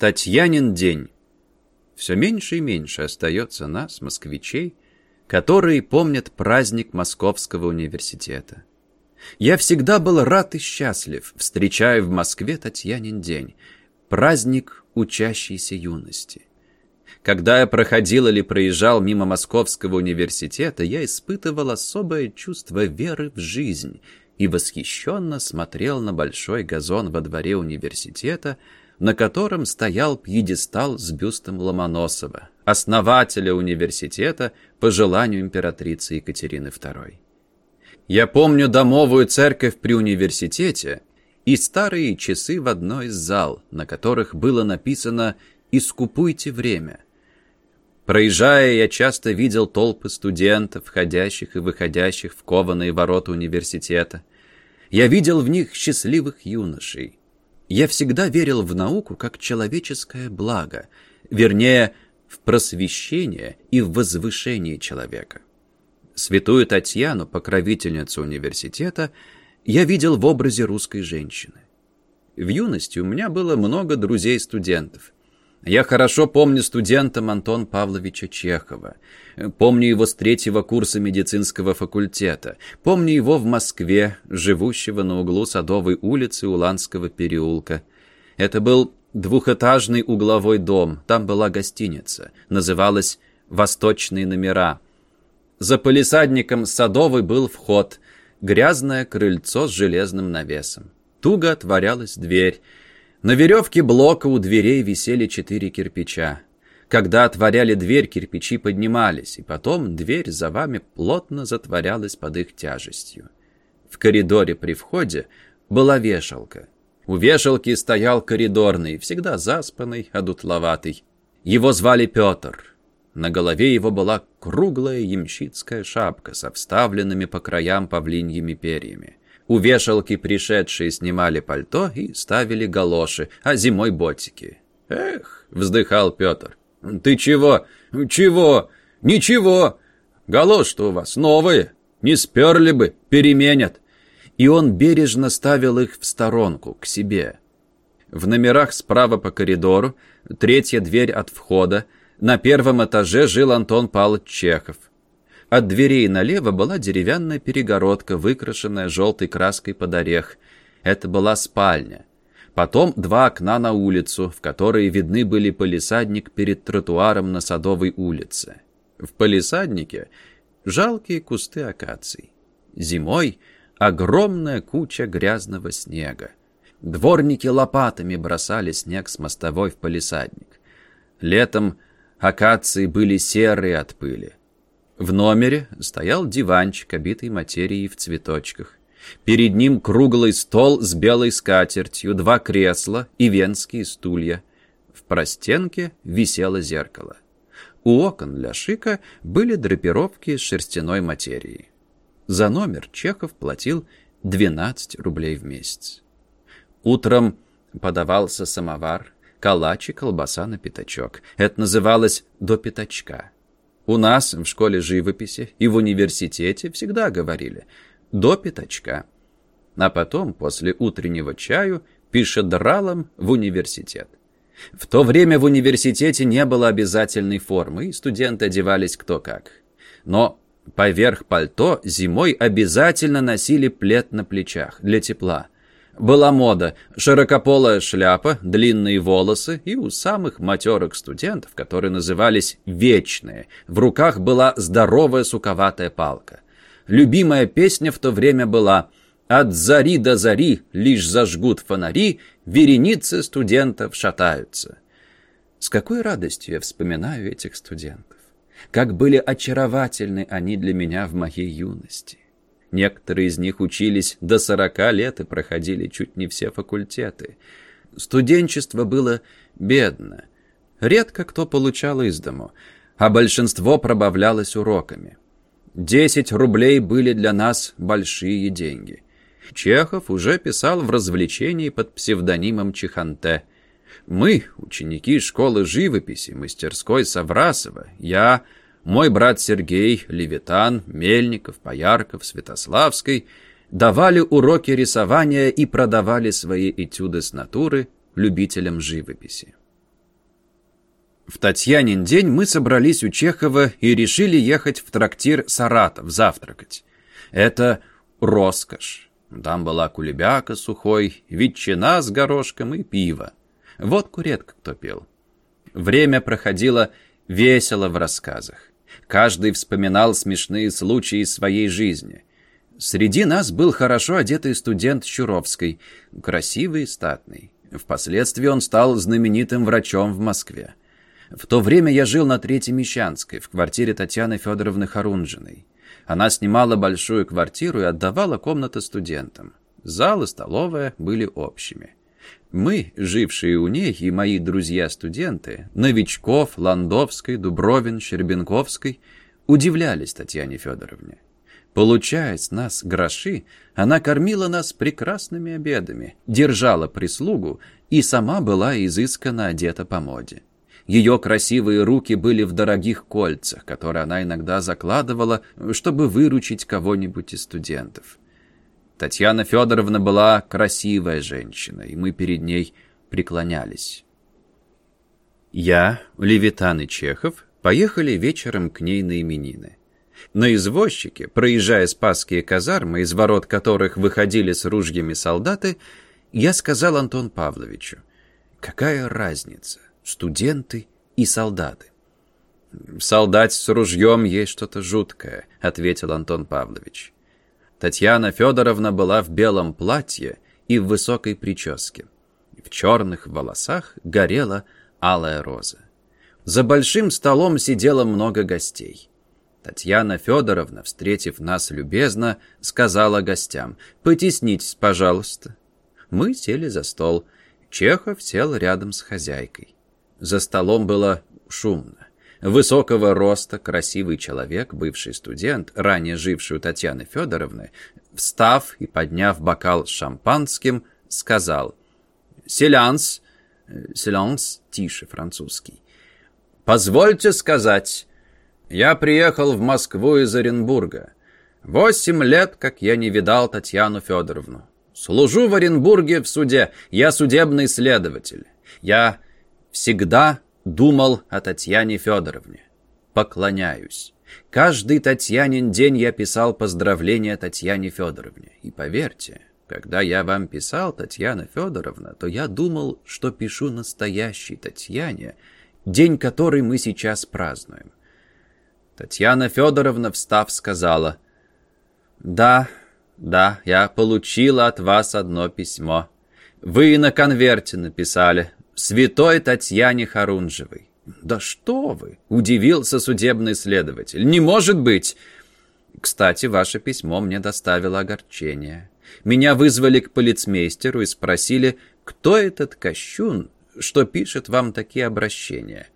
Татьянин день. Все меньше и меньше остается нас, москвичей, которые помнят праздник Московского университета. Я всегда был рад и счастлив, встречая в Москве Татьянин день, праздник учащейся юности. Когда я проходил или проезжал мимо Московского университета, я испытывал особое чувство веры в жизнь и восхищенно смотрел на большой газон во дворе университета, на котором стоял пьедестал с бюстом Ломоносова, основателя университета по желанию императрицы Екатерины II. Я помню домовую церковь при университете и старые часы в одной из зал, на которых было написано «Искупуйте время». Проезжая, я часто видел толпы студентов, входящих и выходящих в кованые ворота университета. Я видел в них счастливых юношей. Я всегда верил в науку как человеческое благо, вернее, в просвещение и в возвышение человека. Святую Татьяну, покровительницу университета, я видел в образе русской женщины. В юности у меня было много друзей-студентов. Я хорошо помню студента Антон Павловича Чехова. Помню его с третьего курса медицинского факультета. Помню его в Москве, живущего на углу Садовой улицы Уланского переулка. Это был двухэтажный угловой дом. Там была гостиница. Называлась «Восточные номера». За полисадником Садовой был вход. Грязное крыльцо с железным навесом. Туго отворялась дверь. На веревке блока у дверей висели четыре кирпича. Когда отворяли дверь, кирпичи поднимались, и потом дверь за вами плотно затворялась под их тяжестью. В коридоре при входе была вешалка. У вешалки стоял коридорный, всегда заспанный, одутловатый. Его звали Петр. На голове его была круглая ямщицкая шапка со вставленными по краям павлиньими перьями. У вешалки пришедшие снимали пальто и ставили галоши, а зимой ботики. «Эх!» — вздыхал Петр. «Ты чего? Чего? Ничего! Галоши-то у вас новые. Не сперли бы, переменят». И он бережно ставил их в сторонку, к себе. В номерах справа по коридору, третья дверь от входа, на первом этаже жил Антон Павлович Чехов. От дверей налево была деревянная перегородка, выкрашенная желтой краской под орех. Это была спальня. Потом два окна на улицу, в которые видны были полисадник перед тротуаром на Садовой улице. В полисаднике жалкие кусты акаций. Зимой огромная куча грязного снега. Дворники лопатами бросали снег с мостовой в полисадник. Летом акации были серые от пыли. В номере стоял диванчик, обитый материей в цветочках. Перед ним круглый стол с белой скатертью, два кресла и венские стулья. В простенке висело зеркало. У окон для шика были драпировки из шерстяной материи. За номер Чехов платил 12 рублей в месяц. Утром подавался самовар, калач и колбаса на пятачок. Это называлось «до пятачка». У нас в школе живописи и в университете всегда говорили «до пятачка». А потом, после утреннего чаю, пишет дралом в университет. В то время в университете не было обязательной формы, и студенты одевались кто как. Но поверх пальто зимой обязательно носили плед на плечах для тепла – была мода, широкополая шляпа, длинные волосы, и у самых матерых студентов, которые назывались «вечные», в руках была здоровая суковатая палка. Любимая песня в то время была «От зари до зари лишь зажгут фонари, вереницы студентов шатаются». С какой радостью я вспоминаю этих студентов. Как были очаровательны они для меня в моей юности. Некоторые из них учились до сорока лет и проходили чуть не все факультеты. Студенчество было бедно. Редко кто получал из дому, а большинство пробавлялось уроками. Десять рублей были для нас большие деньги. Чехов уже писал в развлечении под псевдонимом Чеханте. Мы, ученики школы живописи, мастерской Саврасова, я, мой брат Сергей, Левитан, Мельников, Поярков, Святославский давали уроки рисования и продавали свои этюды с натуры любителям живописи. В Татьянин день мы собрались у Чехова и решили ехать в трактир «Саратов» завтракать. Это роскошь. Там была кулебяка сухой, ветчина с горошком и пиво. Водку редко кто пил. Время проходило весело в рассказах. Каждый вспоминал смешные случаи своей жизни. Среди нас был хорошо одетый студент Чуровской, красивый и статный. Впоследствии он стал знаменитым врачом в Москве. В то время я жил на Третьей Мещанской, в квартире Татьяны Федоровны Харунжиной. Она снимала большую квартиру и отдавала комнаты студентам. Зал и столовая были общими. Мы, жившие у ней, и мои друзья-студенты, Новичков, Ландовской, Дубровин, Щербенковской, удивлялись Татьяне Федоровне. Получая с нас гроши, она кормила нас прекрасными обедами, держала прислугу и сама была изысканно одета по моде. Ее красивые руки были в дорогих кольцах, которые она иногда закладывала, чтобы выручить кого-нибудь из студентов. Татьяна Федоровна была красивая женщина, и мы перед ней преклонялись. Я, Левитан и Чехов поехали вечером к ней на именины. На извозчике, проезжая спасские казармы, из ворот которых выходили с ружьями солдаты, я сказал Антон Павловичу, какая разница? студенты и солдаты. «В солдате с ружьем есть что-то жуткое», — ответил Антон Павлович. Татьяна Федоровна была в белом платье и в высокой прическе. В черных волосах горела алая роза. За большим столом сидело много гостей. Татьяна Федоровна, встретив нас любезно, сказала гостям «Потеснитесь, пожалуйста». Мы сели за стол. Чехов сел рядом с хозяйкой. За столом было шумно. Высокого роста, красивый человек, бывший студент, ранее живший у Татьяны Федоровны, встав и подняв бокал с шампанским, сказал «Селянс», «селянс» тише французский, «Позвольте сказать, я приехал в Москву из Оренбурга. Восемь лет, как я не видал Татьяну Федоровну. Служу в Оренбурге в суде, я судебный следователь. Я Всегда думал о Татьяне Федоровне. Поклоняюсь. Каждый Татьянин день я писал поздравления Татьяне Федоровне. И поверьте, когда я вам писал, Татьяна Федоровна, то я думал, что пишу настоящей Татьяне, день который мы сейчас празднуем. Татьяна Федоровна, встав, сказала, «Да, да, я получила от вас одно письмо. Вы на конверте написали, святой Татьяне Харунжевой. «Да что вы!» — удивился судебный следователь. «Не может быть!» «Кстати, ваше письмо мне доставило огорчение. Меня вызвали к полицмейстеру и спросили, кто этот Кощун, что пишет вам такие обращения?»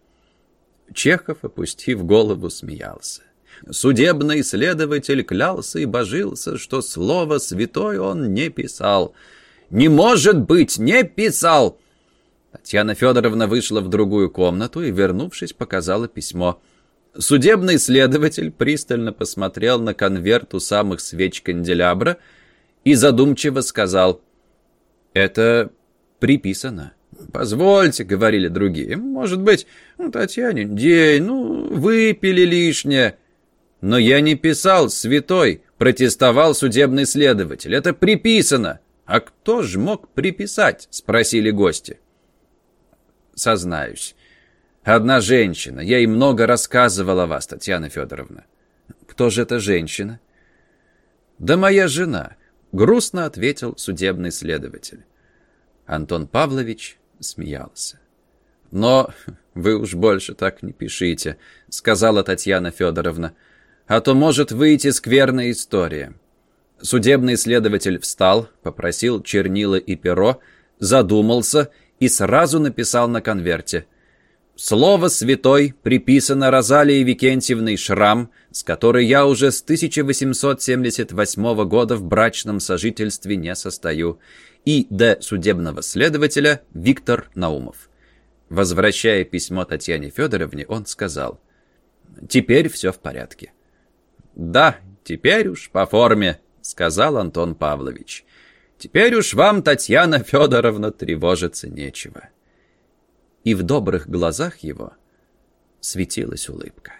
Чехов, опустив голову, смеялся. Судебный следователь клялся и божился, что слово «святой» он не писал. «Не может быть, не писал!» Татьяна Федоровна вышла в другую комнату и, вернувшись, показала письмо. Судебный следователь пристально посмотрел на конверт у самых свеч канделябра и задумчиво сказал «Это приписано». «Позвольте», — говорили другие, — «может быть, ну, Татьяне, день, ну, выпили лишнее». «Но я не писал, святой», — протестовал судебный следователь. «Это приписано». «А кто ж мог приписать?» — спросили гости сознаюсь. Одна женщина. Я ей много рассказывала о вас, Татьяна Федоровна. Кто же эта женщина? Да моя жена, грустно ответил судебный следователь. Антон Павлович смеялся. Но вы уж больше так не пишите, сказала Татьяна Федоровна, а то может выйти скверная история. Судебный следователь встал, попросил чернила и перо, задумался и сразу написал на конверте. Слово «святой» приписано Розалии Викентьевной Шрам, с которой я уже с 1878 года в брачном сожительстве не состою, и до судебного следователя Виктор Наумов. Возвращая письмо Татьяне Федоровне, он сказал, «Теперь все в порядке». «Да, теперь уж по форме», — сказал Антон Павлович. Теперь уж вам, Татьяна Федоровна, тревожиться нечего. И в добрых глазах его светилась улыбка.